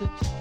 Massachusetts.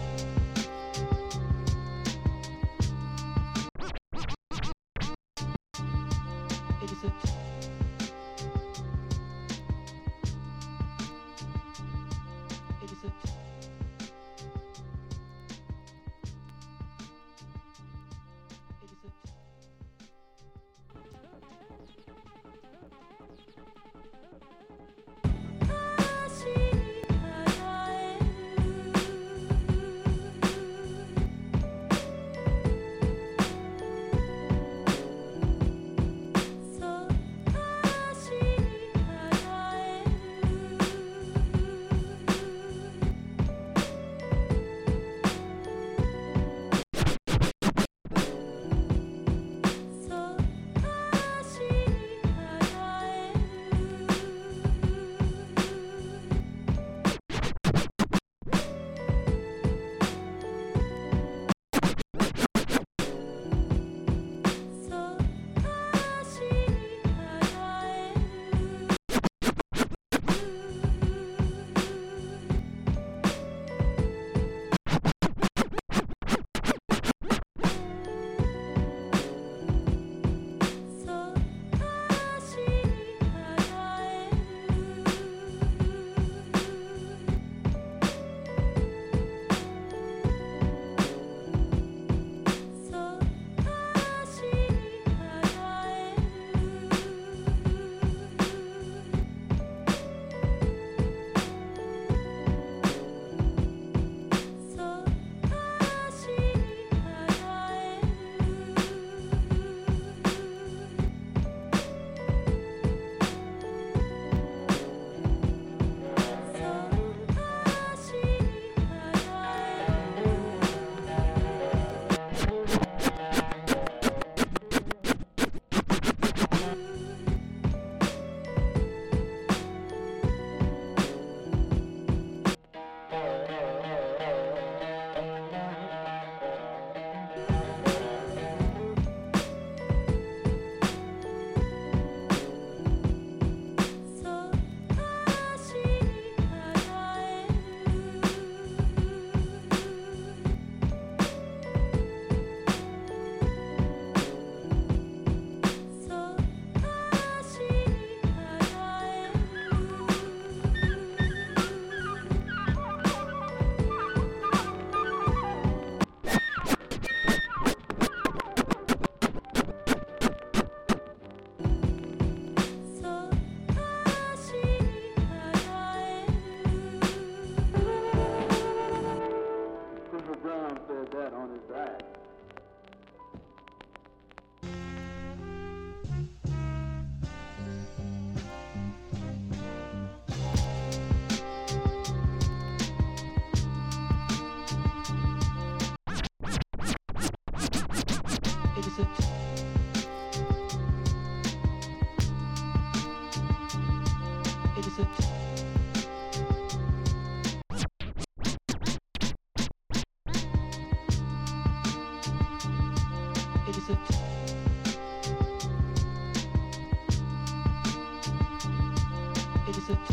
Massachusetts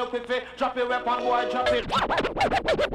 up quick, drop your weapon, boy, drop it.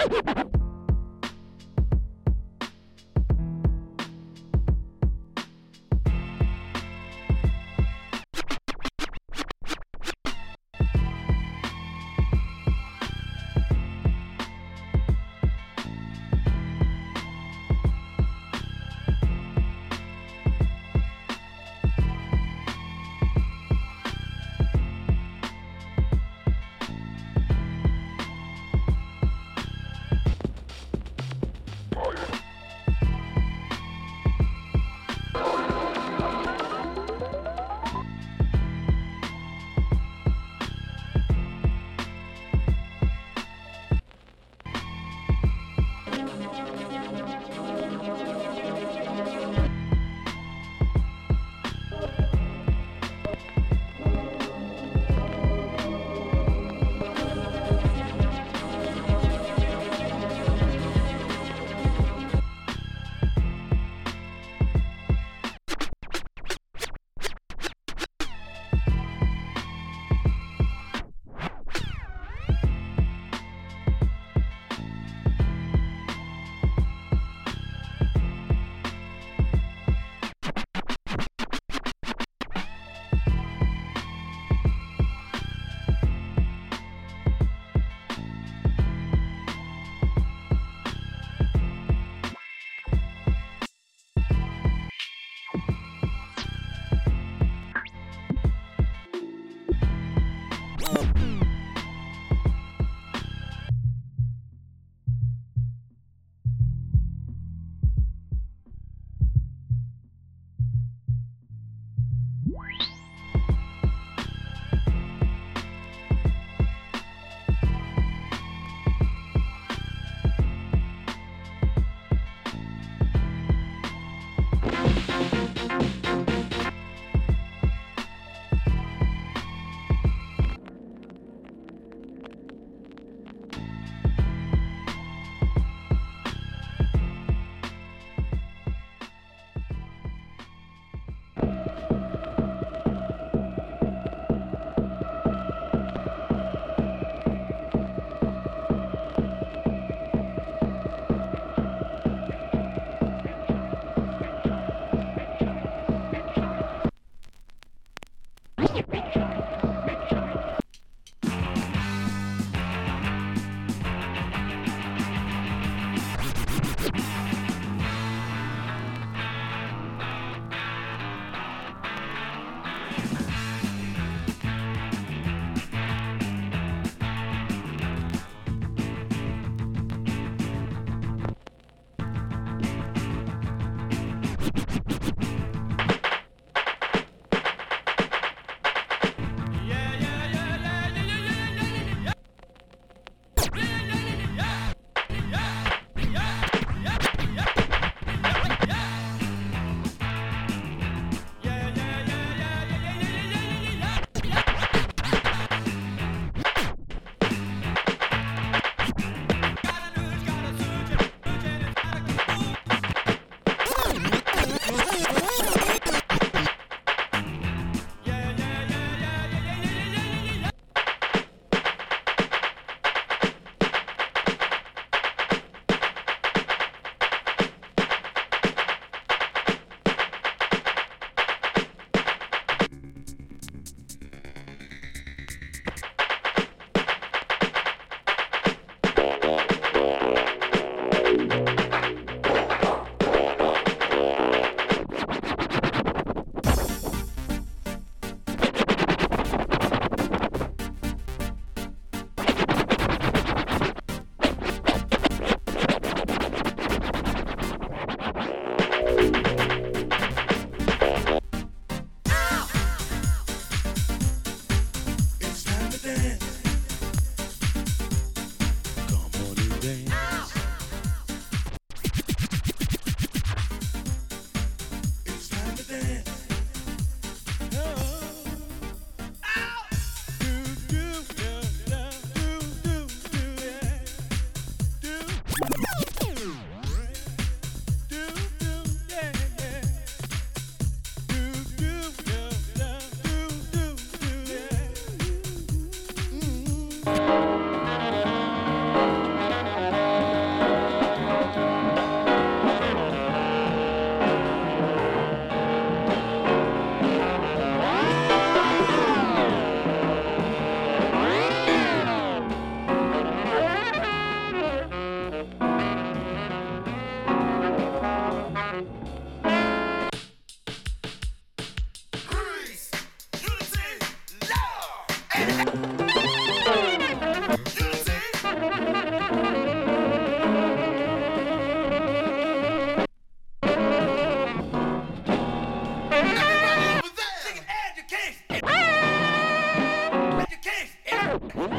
Everybody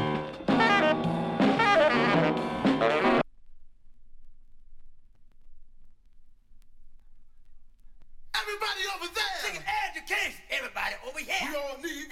over there! Education! Everybody over here! We all need